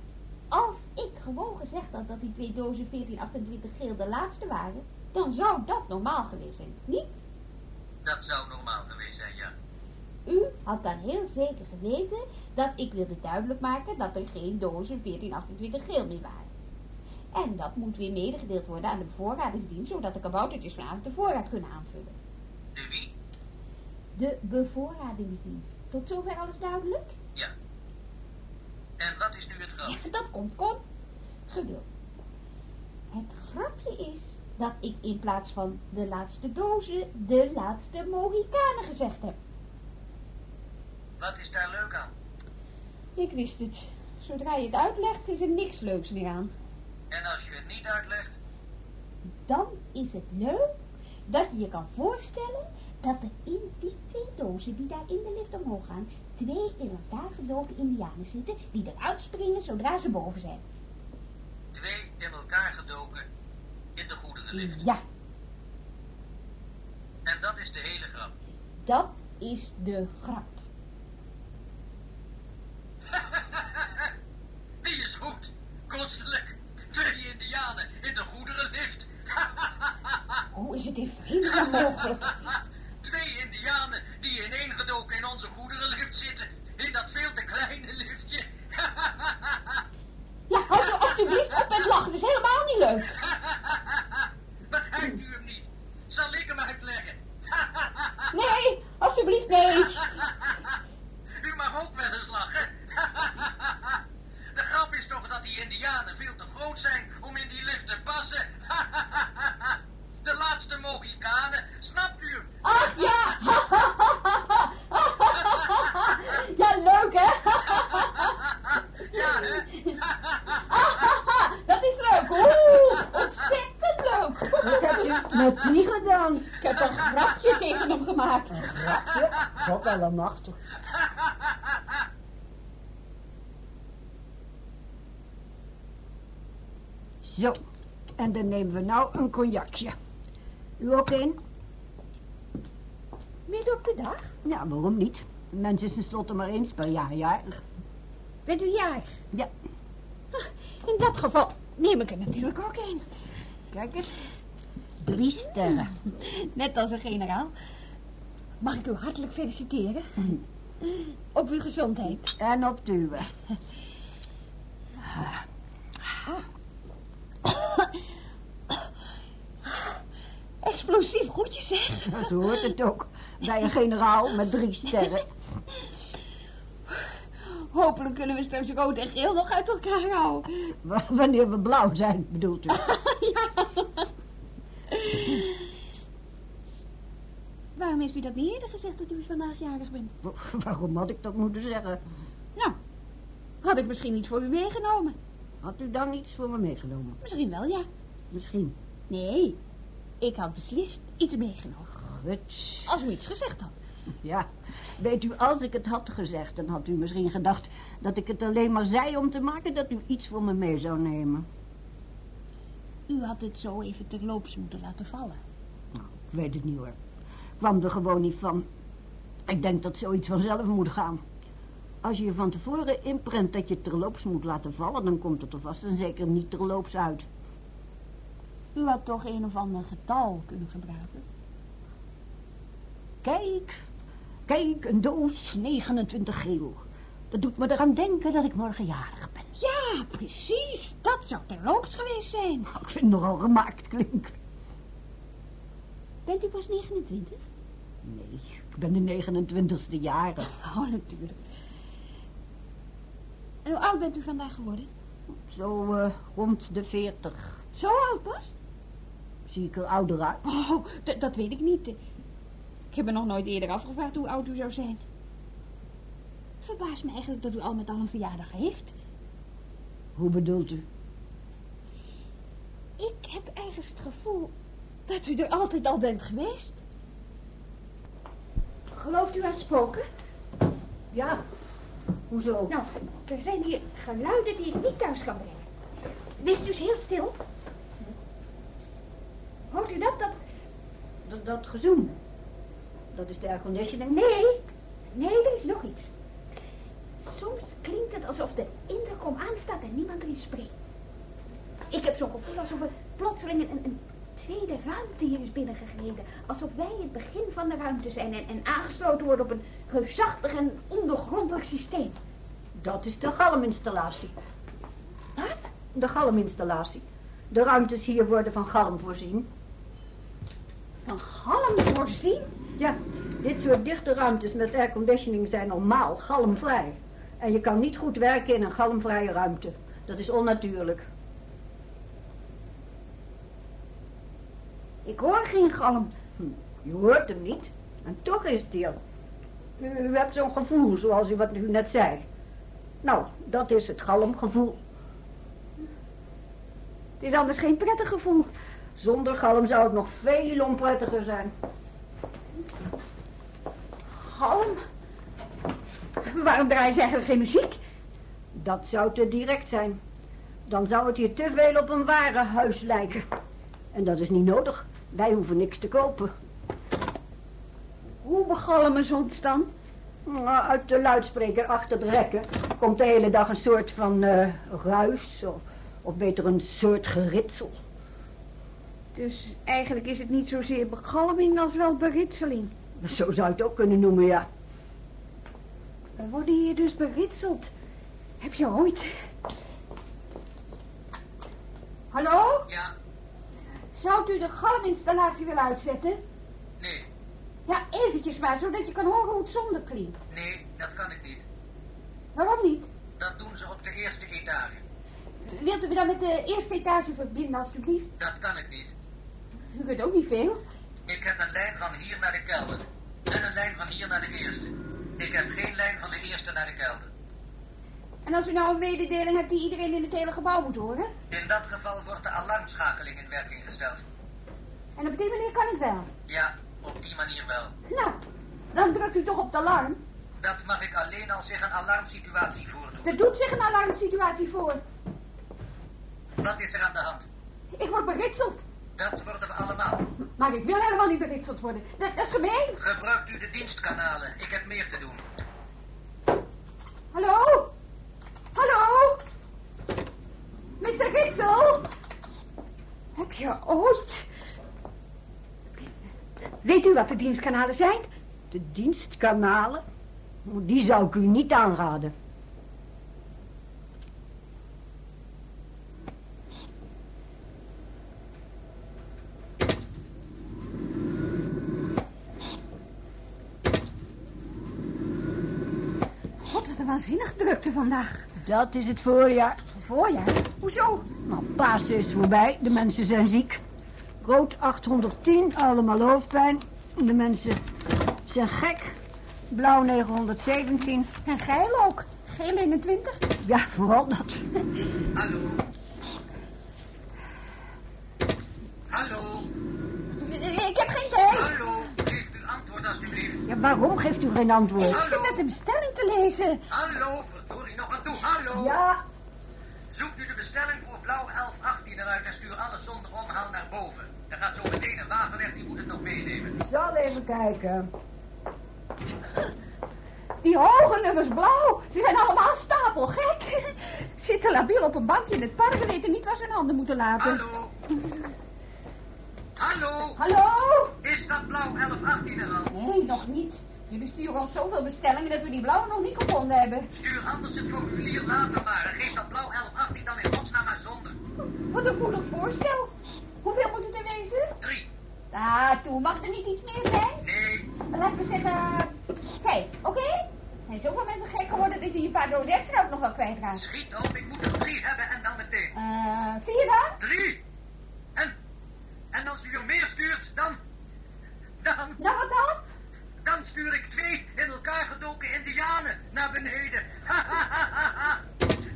Als ik gewoon gezegd had dat die twee dozen 1428 geel de laatste waren, dan zou dat normaal geweest zijn, niet? Dat zou normaal geweest zijn, ja. U had dan heel zeker geweten dat ik wilde duidelijk maken dat er geen dozen 1428 geel meer waren. En dat moet weer medegedeeld worden aan de bevoorradingsdienst, zodat de kaboutertjes vanavond de voorraad kunnen aanvullen. De wie? De bevoorradingsdienst. Tot zover alles duidelijk? Ja. En wat is nu het grap? Ja, dat komt, kom. Geduld. Het grapje is dat ik in plaats van de laatste dozen de laatste Mohikanen gezegd heb. Wat is daar leuk aan? Ik wist het. Zodra je het uitlegt, is er niks leuks meer aan. En als je het niet uitlegt? Dan is het leuk dat je je kan voorstellen dat er in die twee dozen die daar in de lift omhoog gaan, twee in elkaar gedoken indianen zitten die eruit springen zodra ze boven zijn. Twee in elkaar gedoken in de goederenlift. Ja, En dat is de hele grap. dat is de grap. Die is goed. Kostelijk. Twee indianen in de goederenlift. Het in vredesnaam mogelijk? <laughs> Twee indianen die ineengedoken in onze goederenlift zitten. In dat veel te kleine liftje. <laughs> Ja, hou je alsjeblieft op met lachen, dat is helemaal niet leuk. <laughs> Begrijpt u hem niet? Zal ik hem uitleggen? Nee, alsjeblieft nee. U mag ook wel eens lachen. De grap is toch dat die indianen veel te groot zijn om in die lift te passen. De Mohikanen, snapt u hem? Ach ja! <laughs> Ja, leuk hè? Ja, hè? <laughs> Dat is leuk, oeh, ontzettend leuk. Wat hebt u met die gedaan? Ik heb een grapje tegen hem gemaakt. Grapje? God allemachtig. Zo, en dan nemen we nou een cognacje. U ook een? Midden op de dag? Ja, waarom niet? Een mens is tenslotte maar eens per jaar jarig. Bent u jarig? Ja, In dat geval neem ik er natuurlijk ook een. kijk eens. Drie sterren. <laughs> Net als een generaal. Mag ik u hartelijk feliciteren? Op uw gezondheid. En op de uwe. <laughs> Explosief goedje zeg. Ja, <laughs> Zo hoort het ook. Bij een generaal met drie sterren. Hopelijk kunnen we straks rood en geel nog uit elkaar houden. W- Wanneer we blauw zijn, bedoelt u? <laughs> Waarom heeft u dat niet eerder gezegd dat u vandaag jarig bent? Waarom had ik dat moeten zeggen? Nou, had ik misschien iets voor u meegenomen. Had u dan iets voor me meegenomen? Misschien wel, ja. Misschien. Nee, ik had beslist iets meegenomen. Gut. Als u iets gezegd had. Ja, weet u, als ik het had gezegd, dan had u misschien gedacht dat ik het alleen maar zei om te maken dat u iets voor me mee zou nemen. U had het zo even terloops moeten laten vallen. Nou, ik weet het niet hoor. Kwam er gewoon niet van. Ik denk dat zoiets vanzelf moet gaan. Als je je van tevoren inprent dat je het terloops moet laten vallen, dan komt het er vast en zeker niet terloops uit. U had toch een of ander getal kunnen gebruiken. Kijk, kijk, een doos 29 geel. Dat doet me eraan denken dat ik morgen jarig ben. Ja, precies. Dat zou terloops geweest zijn. Ik vind het nogal gemaakt klinken. Bent u pas 29? Nee, ik ben de 29ste jaren. Oh, natuurlijk. En hoe oud bent u vandaag geworden? Zo eh, rond de 40. Zo oud pas? Zie ik er ouder uit? Oh, dat weet ik niet. Ik heb me nog nooit eerder afgevraagd hoe oud u zou zijn. Verbaast me eigenlijk dat u al met al een verjaardag heeft. Hoe bedoelt u? Ik heb ergens het gevoel dat u er altijd al bent geweest. Gelooft u aan spoken? Ja, hoezo? Nou, er zijn hier geluiden die ik niet thuis kan brengen. Wees dus heel stil. Hoort u dat? Dat... Dat, dat gezoem. Dat is de airconditioning? Nee, nee, er is nog iets. Soms klinkt het alsof de intercom aanstaat en niemand erin spreekt. Ik heb zo'n gevoel alsof er plotseling een, een tweede ruimte hier is binnengegleden. Alsof wij het begin van de ruimte zijn en, en aangesloten worden op een reusachtig en ondergrondelijk systeem. Dat is de galminstallatie. Wat? De galminstallatie. De ruimtes hier worden van galm voorzien. Van galm voorzien? Ja, dit soort dichte ruimtes met airconditioning zijn normaal galmvrij. En je kan niet goed werken in een galmvrije ruimte. Dat is onnatuurlijk. Ik hoor geen galm. Hm, Je hoort hem niet. En toch is het hier. U, u hebt zo'n gevoel, zoals u wat u net zei. Nou, dat is het galmgevoel. Het is anders geen prettig gevoel. Zonder galm zou het nog veel onprettiger zijn. galm. Waarom draaien ze eigenlijk geen muziek? Dat zou te direct zijn. Dan zou het hier te veel op een warenhuis lijken. En dat is niet nodig. Wij hoeven niks te kopen. Hoe begalmen ze ons dan? Nou, Uit de luidspreker achter de rekken komt de hele dag een soort van eh, ruis. Of, of beter een soort geritsel. Dus eigenlijk is het niet zozeer begalming als wel beritseling. Zo zou je het ook kunnen noemen, ja. We worden hier dus beritseld. Heb je ooit... Hallo? Ja, Zou u de galminstallatie willen uitzetten? nee, Ja, eventjes maar, zodat je kan horen hoe het zonder klinkt. nee, dat kan ik niet. Waarom niet? Dat doen ze op de eerste etage. Wilt u me dan met de eerste etage verbinden, alstublieft? Dat kan ik niet. U kunt ook niet veel. Ik heb een lijn van hier naar de kelder. En een lijn van hier naar de eerste. Ik heb geen lijn van de eerste naar de kelder. En als u nou een mededeling hebt die iedereen in het hele gebouw moet horen? In dat geval wordt de alarmschakeling in werking gesteld. En op die manier kan het wel. Ja, op die manier wel. Nou, dan drukt u toch op de alarm. Dat mag ik alleen als zich een alarmsituatie voordoet. Er doet zich een alarmsituatie voor. Wat is er aan de hand? Ik word beritseld. Dat worden we allemaal. Maar ik wil helemaal niet beritseld worden. Dat, dat is gemeen. Gebruikt u de dienstkanalen. Ik heb meer te doen. Hallo? Hallo? Mr. Ritsel? Heb je ooit... Weet u wat de dienstkanalen zijn? De dienstkanalen, die zou ik u niet aanraden. God, wat een vandaag. Dat is het voorjaar. Voorjaar? Hoezo? Nou, Pasen is voorbij, de mensen zijn ziek. Rood 810, allemaal hoofdpijn. De mensen zijn gek. Blauw 917. En geil ook. Geel 21. Ja, vooral dat. Hallo. Hallo. Ik heb geen tijd. Hallo. Geeft u antwoord alstublieft. Ja, waarom geeft u geen antwoord? Ik zit met de bestelling te lezen. Hallo. Ja, Zoekt u de bestelling voor blauw 1118 eruit en stuur alles zonder omhaal naar boven. Er gaat zo meteen een wagen weg, die moet het nog meenemen. ik zal even kijken. Die hoge nummers blauw. Ze zijn allemaal stapelgek. Zitten labiel op een bankje in het park en weten niet waar ze hun handen moeten laten. Hallo. Hallo. Hallo? Is dat blauw 1118 er al? Nee, nog niet. Jullie sturen ons zoveel bestellingen dat we die blauwe nog niet gevonden hebben. Stuur anders het formulier later maar en geef dat blauw 1118 dan in godsnaam maar zonder. Wat een moedig voorstel. Hoeveel moet het er wezen? Drie. Ah, toen mag er niet iets meer zijn. Nee. Laten we zeggen vijf, oké? Er zijn zoveel mensen gek geworden dat je je paar dozen extra ook nog wel kwijtraakt. Schiet op, ik moet er drie hebben en dan meteen. Eh, vier dan? Drie. En, en als u er meer stuurt, dan, Nou, wat dan? dan stuur ik twee in elkaar gedoken indianen naar beneden.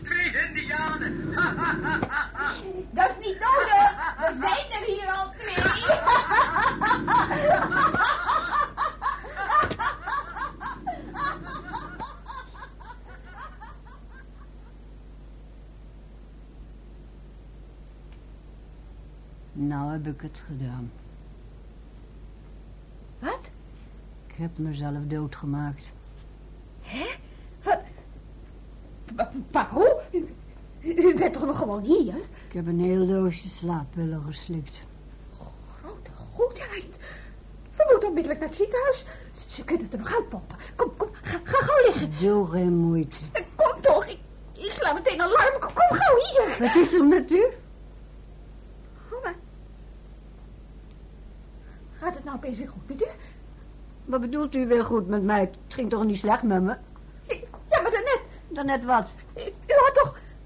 <laughs> twee indianen. <laughs> Dat is niet nodig. Er zijn er hier al twee. <laughs> Nou heb ik het gedaan. Wat? Ik heb mezelf doodgemaakt. Wat? Pa- Pao? U, toch nog gewoon hier? Ik heb een heel doosje slaappillen geslikt. Grote goedheid. We moeten onmiddellijk naar het ziekenhuis. Ze, ze kunnen het er nog uitpompen. Kom, kom, ga, ga gauw liggen. Doe geen moeite. Eh, Kom toch, ik, ik sla meteen alarm. Kom, kom gauw hier. Wat is er met u? Oh, maar... Gaat het nou opeens weer goed met u? Wat bedoelt u weer goed met mij? Het ging toch niet slecht met me? Ja, maar daarnet, Daarnet wat?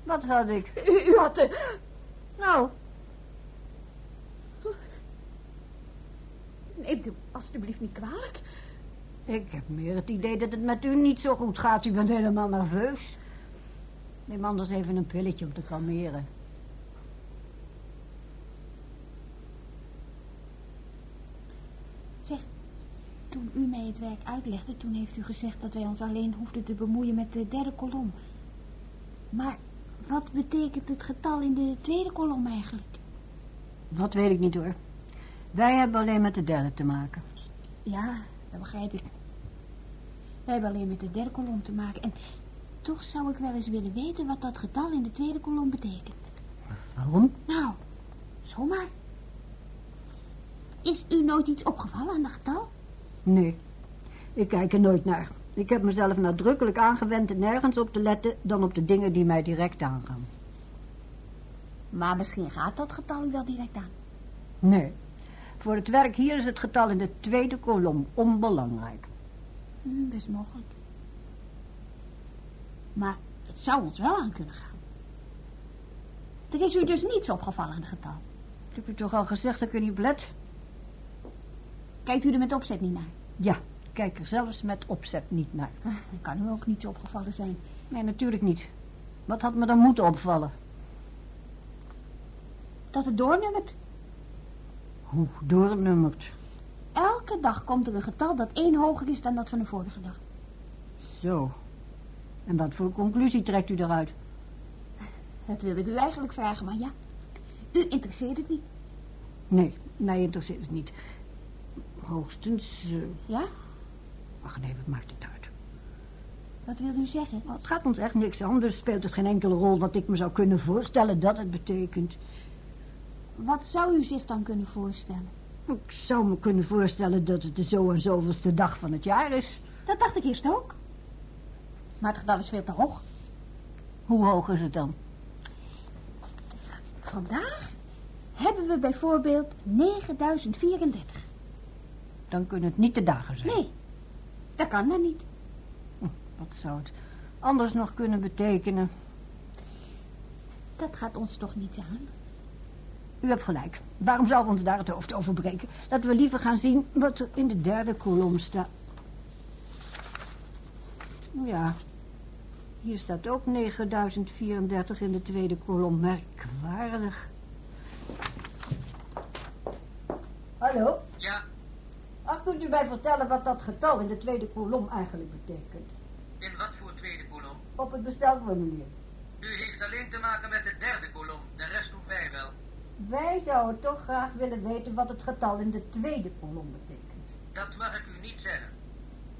Wat had ik? U, u had... eh, Nou, Neemt u alstublieft niet kwalijk. ik heb meer het idee dat het met u niet zo goed gaat. U bent helemaal nerveus. Neem anders even een pilletje om te kalmeren. Zeg, Toen u mij het werk uitlegde, toen heeft u gezegd dat wij ons alleen hoefden te bemoeien met de derde kolom. Maar wat betekent het getal in de tweede kolom eigenlijk? Wat weet ik niet hoor. Wij hebben alleen met de derde te maken. Ja, dat begrijp ik. Wij hebben alleen met de derde kolom te maken. En toch zou ik wel eens willen weten wat dat getal in de tweede kolom betekent. Waarom? Nou, zomaar. Is u nooit iets opgevallen aan dat getal? Nee, ik kijk er nooit naar. Ik heb mezelf nadrukkelijk aangewend er nergens op te letten dan op de dingen die mij direct aangaan. Maar misschien gaat dat getal u wel direct aan. Nee, voor het werk hier is het getal in de tweede kolom onbelangrijk. Hm, best mogelijk. Maar het zou ons wel aan kunnen gaan. Er is u dus niets opgevallen aan het getal. Ik heb u toch al gezegd dat ik er niet let? Kijkt u er met opzet niet naar? Ja, kijk er zelfs met opzet niet naar. Ah, Dan kan u ook niets opgevallen zijn. Nee, natuurlijk niet. Wat had me dan moeten opvallen? Dat het doornummert. Hoe doornummert. Elke dag komt er een getal dat één hoger is dan dat van de vorige dag. Zo. En wat voor conclusie trekt u eruit? Dat wilde ik u eigenlijk vragen, maar ja. U interesseert het niet. Nee, mij interesseert het niet. Hoogstens... eh, Ja? Ach nee, wat maakt het uit? Wat wilde u zeggen? Nou, het gaat ons echt niks anders. Speelt het geen enkele rol wat ik me zou kunnen voorstellen dat het betekent. Wat zou u zich dan kunnen voorstellen? Ik zou me kunnen voorstellen dat het de zo en zoveelste dag van het jaar is. Dat dacht ik eerst ook. Maar het getal is veel te hoog. Hoe hoog is het dan? Vandaag hebben we bijvoorbeeld 9034. Dan kunnen het niet de dagen zijn. Nee, dat kan dan niet. Wat zou het anders nog kunnen betekenen? Dat gaat ons toch niets aan? U hebt gelijk. Waarom zouden we ons daar het hoofd over breken? Laten we liever gaan zien wat er in de derde kolom staat. Ja, hier staat ook 9034 in de tweede kolom. Merkwaardig. Hallo? Ja, Ach, kunt u mij vertellen wat dat getal in de tweede kolom eigenlijk betekent? in wat voor tweede kolom? Op het bestelformulier. U heeft alleen te maken met de derde kolom. De rest doen wij wel. Wij zouden toch graag willen weten wat het getal in de tweede kolom betekent. Dat mag ik u niet zeggen.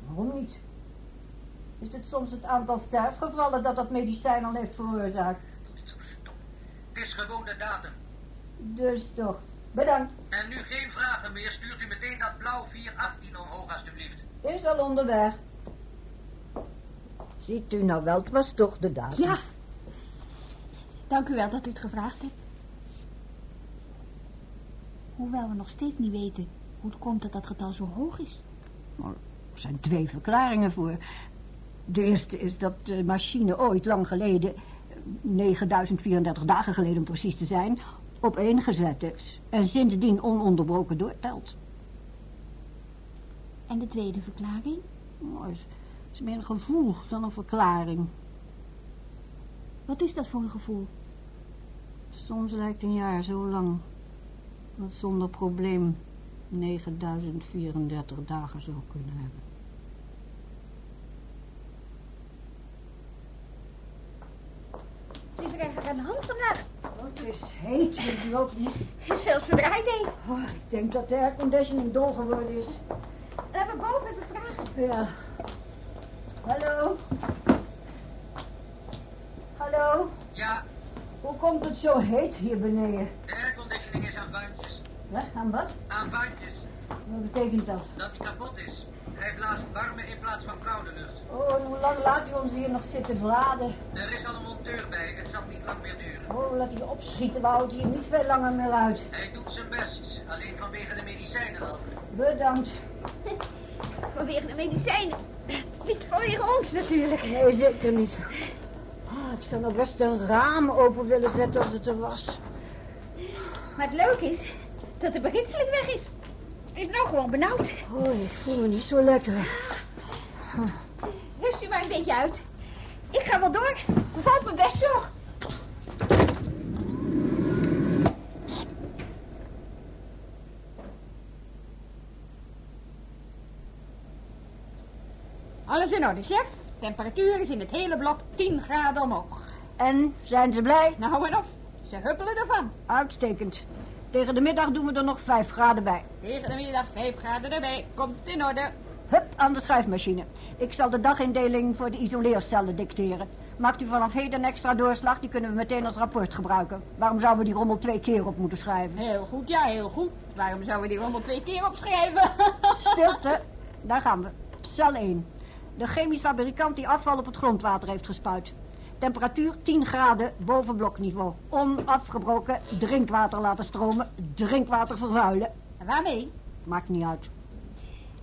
Waarom niet? Is het soms het aantal sterfgevallen dat dat medicijn al heeft veroorzaakt? Doe niet zo stom. Het is gewoon de datum. Dus toch. Bedankt. En nu geen vragen meer. Stuurt u meteen dat blauw 418 omhoog, alstublieft. Is al onderweg. Ziet u nou wel, het was toch de datum. Ja. Dank u wel dat u het gevraagd hebt. Hoewel we nog steeds niet weten hoe het komt dat dat getal zo hoog is. Nou, Er zijn twee verklaringen voor. De eerste is dat de machine ooit lang geleden, 9034 dagen geleden om precies te zijn, opeengezet is. En sindsdien ononderbroken doortelt. En de tweede verklaring? Nou, is, is meer een gevoel dan een verklaring. Wat is dat voor een gevoel? Soms lijkt een jaar zo lang dat zonder probleem 9034 dagen zou kunnen hebben. Het is er eigenlijk aan de hand vandaag. Het is heet, ik geloof niet. Zelfs verdraaid heet. Oh, ik denk dat de airconditioning dol geworden is. Laten we boven even vragen. Ja. Hallo? Hallo? Ja, Hoe komt het zo heet hier beneden? de airconditioning is aan vaantjes. Ja, aan wat? Aan vaantjes. Wat betekent dat? Dat die kapot is. Hij blaast warme in plaats van koude lucht. Oh, en hoe lang laat u ons hier nog zitten bladen? Er is al een monteur bij. Het zal niet lang meer duren. Oh, laat hij opschieten, we houden hier niet veel langer meer uit. Hij doet zijn best. Alleen vanwege de medicijnen al. Bedankt. <laughs> Vanwege de medicijnen. Niet vanwege ons natuurlijk. Nee, zeker niet. Ah, ik zou nog best een raam open willen zetten als het er was. Maar het leuke is dat de beginseling weg is. Het is nou gewoon benauwd. Oh, ik voel me niet zo lekker. Rust u maar een beetje uit. Ik ga wel door. Bevalt me best zo. Alles in orde, chef. Temperatuur is in het hele blok 10 graden omhoog. En, zijn ze blij? Nou en of, ze huppelen ervan. Uitstekend. Tegen de middag doen we er nog 5 graden bij. Tegen de middag 5 graden erbij. Komt in orde. Hup, aan de schrijfmachine. Ik zal de dagindeling voor de isoleercellen dicteren. Maakt u vanaf heden een extra doorslag, die kunnen we meteen als rapport gebruiken. Waarom zouden we die rommel twee keer op moeten schrijven? Heel goed, ja, heel goed. Waarom zouden we die rommel twee keer opschrijven? <laughs> Stilte, daar gaan we. Cel 1. De chemisch fabrikant die afval op het grondwater heeft gespuit. Temperatuur 10 graden boven blokniveau. Onafgebroken drinkwater laten stromen, drinkwater vervuilen. En waarmee? Maakt niet uit.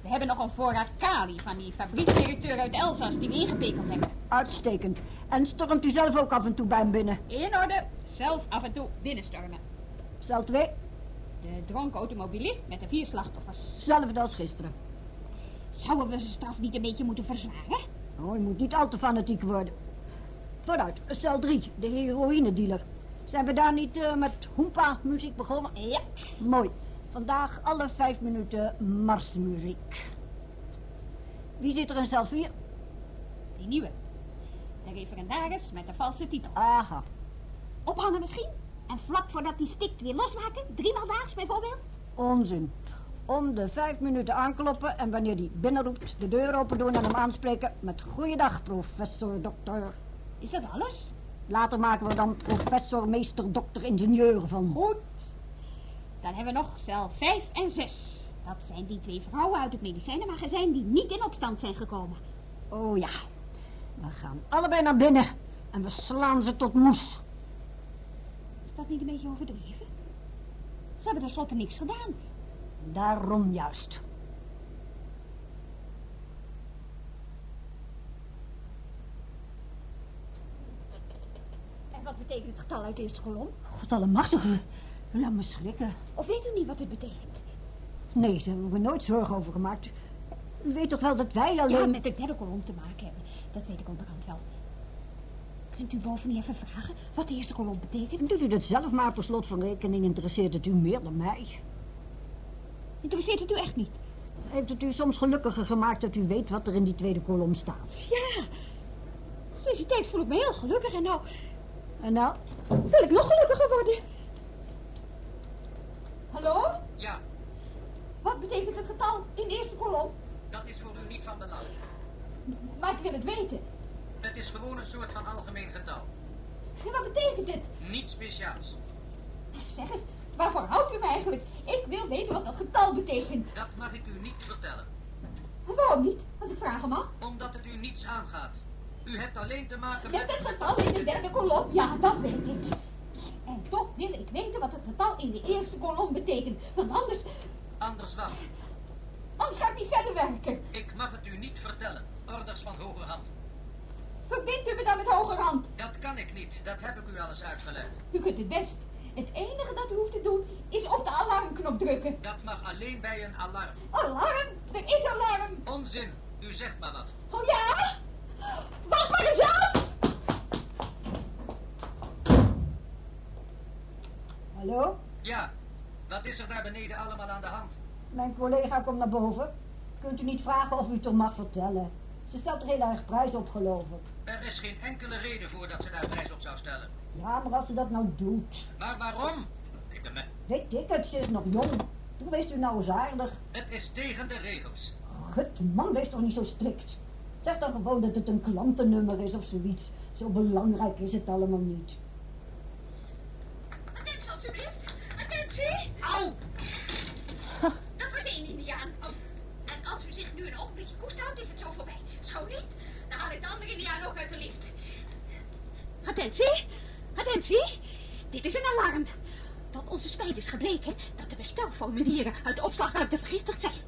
We hebben nog een voorraad kali van die fabrieksdirecteur uit Elzas die we ingepekeld hebben. Uitstekend. En stormt u zelf ook af en toe bij hem binnen. In orde, zelf af en toe binnenstormen. Cel 2, De dronken automobilist met de vier slachtoffers. hetzelfde als gisteren. Zouden we zijn straf niet een beetje moeten verzwaren? Oh, je moet niet al te fanatiek worden. Vooruit, cel 3, de heroïnedealer. Zijn we daar niet eh, met hoempa-muziek begonnen? Ja. Mooi. Vandaag alle vijf minuten marsmuziek. Wie zit er in cel 4? Die nieuwe. De referendaris met de valse titel. Aha. Ophangen misschien? En vlak voordat hij stikt weer losmaken? Driemaal daags bijvoorbeeld? Onzin. Om de vijf minuten aankloppen en wanneer die binnenroept, de deur open doen en hem aanspreken met goeiedag, professor, dokter. Is dat alles? Later maken we dan professor, meester, dokter, ingenieur van. Goed. Dan hebben we nog cel 5 en 6. Dat zijn die twee vrouwen uit het medicijnenmagazijn die niet in opstand zijn gekomen. Oh ja. We gaan allebei naar binnen en we slaan ze tot moes. Is dat niet een beetje overdreven? Ze hebben tenslotte niks gedaan. Daarom juist. Wat betekent het getal uit de eerste kolom? God allemachtige. Laat me schrikken. Of weet u niet wat het betekent? Nee, daar hebben we nooit zorgen over gemaakt. U weet toch wel dat wij alleen... Ja, met de derde kolom te maken hebben. Dat weet ik onderhand wel. Kunt u boven even vragen wat de eerste kolom betekent? Doet u dat zelf maar per slot van rekening. Interesseert het u meer dan mij? Interesseert het u echt niet? Heeft het u soms gelukkiger gemaakt dat u weet wat er in die tweede kolom staat? Ja. Sinds die tijd voel ik me heel gelukkig en nou En nou? wil ik nog gelukkiger worden. Hallo? Ja, Wat betekent het getal in de eerste kolom? dat is voor u niet van belang. Maar ik wil het weten. Het is gewoon een soort van algemeen getal. En wat betekent het? Niets speciaals. Zeg eens, waarvoor houdt u me eigenlijk? Ik wil weten wat dat getal betekent. Dat mag ik u niet vertellen. En waarom niet, als ik vragen mag? Omdat het u niets aangaat. U hebt alleen te maken Met met... het getal in de derde kolom, ja, dat weet ik. En toch wil ik weten wat het getal in de eerste kolom betekent. Want anders, Anders wat. anders kan ik niet verder werken. Ik mag het u niet vertellen. Orders van hogerhand. Verbindt u me dan met hogerhand? Dat kan ik niet. Dat heb ik u al eens uitgelegd. U kunt het best. Het enige dat u hoeft te doen is op de alarmknop drukken. Dat mag alleen bij een alarm. Alarm? Er is alarm. Onzin. U zegt maar wat. Oh ja? Wacht maar eens af! Hallo? Ja. Wat is er daar beneden allemaal aan de hand? Mijn collega komt naar boven. Kunt u niet vragen of u het er mag vertellen? Ze stelt er heel erg prijs op, geloof ik. Er is geen enkele reden voor dat ze daar prijs op zou stellen. Ja, maar als ze dat nou doet... Maar waarom? Dikke me. Weet ik het, ze is nog jong. Hoe wees u nou eens aardig? Het is tegen de regels. Gut, man, wees toch niet zo strikt. Zeg dan gewoon dat het een klantennummer is of zoiets. Zo belangrijk is het allemaal niet. Attentie alsjeblieft. Attentie. Au! Dat was één indiaan. Oh. En als u zich nu een ogenblikje koest houdt, is het zo voorbij. Zo niet, dan haal ik de andere indiaan ook uit de lift. Attentie, attentie. Dit is een alarm. Tot onze spijt is gebleken dat de bestelformulieren uit de opslagruimte vergiftigd zijn.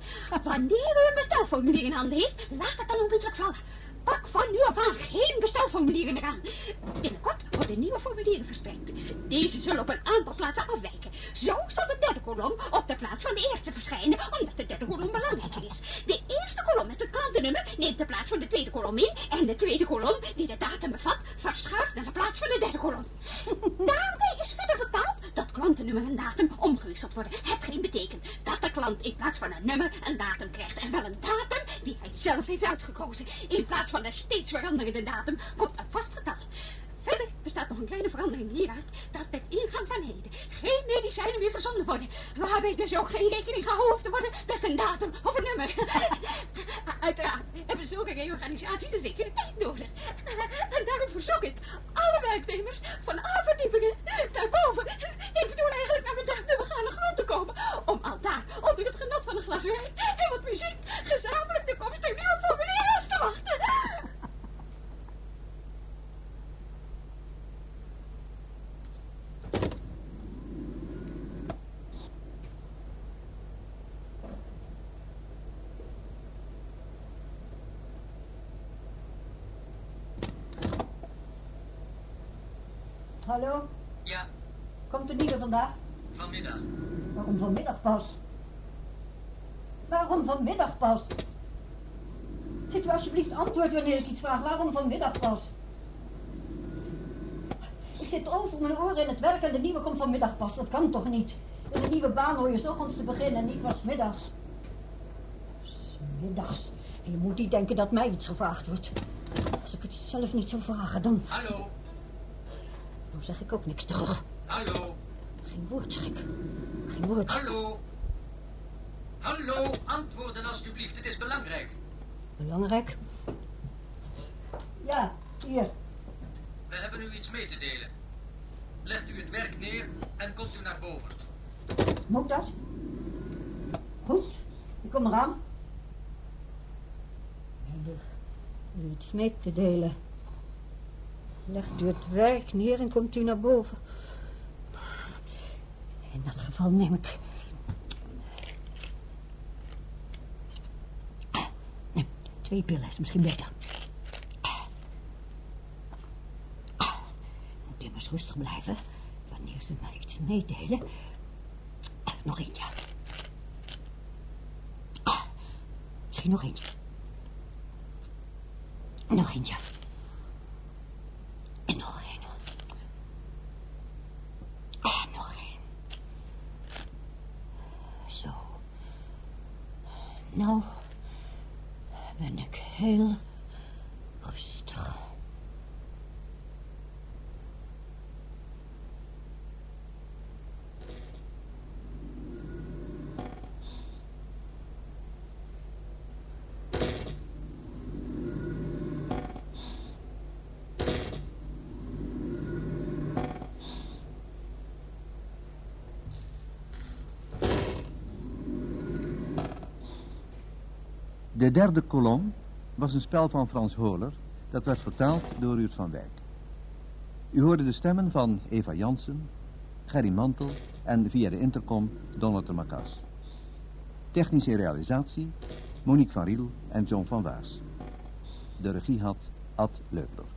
Wanneer u een bestelformulier in handen heeft, laat het dan onmiddellijk vallen. Pak van nu af aan geen bestelformulieren meer aan. Binnenkort worden nieuwe formulieren verstrekt. Deze zullen op een aantal plaatsen afwijken. Zo zal de derde kolom op de plaats van de eerste verschijnen, omdat de derde kolom belangrijker is. De eerste kolom met het klantennummer neemt de plaats van de tweede kolom in en de tweede kolom, die de datum bevat, verschuift naar de plaats van de derde kolom. <laughs> Daarbij is verder bepaald dat klantennummer en datum omgewisseld worden. Hetgeen betekent dat de klant in plaats van een nummer een datum krijgt en wel een datum die hij zelf heeft uitgekozen. In plaats de steeds veranderende datum komt een vast getal. Verder bestaat nog een kleine verandering hieruit dat met ingang van heden geen medicijnen meer verzonden worden. Waarbij dus ook geen rekening gehouden te worden met een datum of een nummer. <laughs> Uiteraard hebben zulke reorganisaties een zekere tijd nodig. En daarom verzoek ik alle werknemers van A-verdiepingen daarboven. Ik bedoel eigenlijk naar mijn de begane grond te komen. Om al daar onder het genot van een glas wijn en wat muziek gezamenlijk de komst formulier af te wachten. Hallo, Ja, komt de nieuwe vandaag? vanmiddag. Waarom vanmiddag pas? Waarom vanmiddag pas? Geef u alsjeblieft antwoord wanneer ik iets vraag. Waarom vanmiddag pas? Ik zit over mijn oren in het werk en de nieuwe komt vanmiddag pas. Dat kan toch niet? In de nieuwe baan hoor je 's ochtends te beginnen en niet pas middags. Middags. En je moet niet denken dat mij iets gevraagd wordt. Als ik het zelf niet zou vragen, dan, Hallo, dan zeg ik ook niks terug. hallo, Geen woord, zeg ik. Geen woord. hallo. Hallo, antwoorden alstublieft, het is belangrijk. Belangrijk. Ja, hier. We hebben u iets mee te delen. Legt u het werk neer en komt u naar boven. Moet dat? Goed, ik kom eraan. We hebben u iets mee te delen. Legt u het werk neer en komt u naar boven. In dat geval neem ik... Nee, twee pillen is misschien beter. Moet immers rustig blijven wanneer ze mij iets meedelen. Nog eentje. Misschien nog eentje. Nog eentje. En nog een. En nog een. Zo. Nou ben ik heel rustig. De derde kolom was een spel van Frans Holer dat werd vertaald door Ruud van Wijk. U hoorde de stemmen van Eva Jansen, Gerry Mantel en via de intercom Donald de Macas. Technische realisatie Monique van Riel en John van Waas. De regie had Ad Leupler.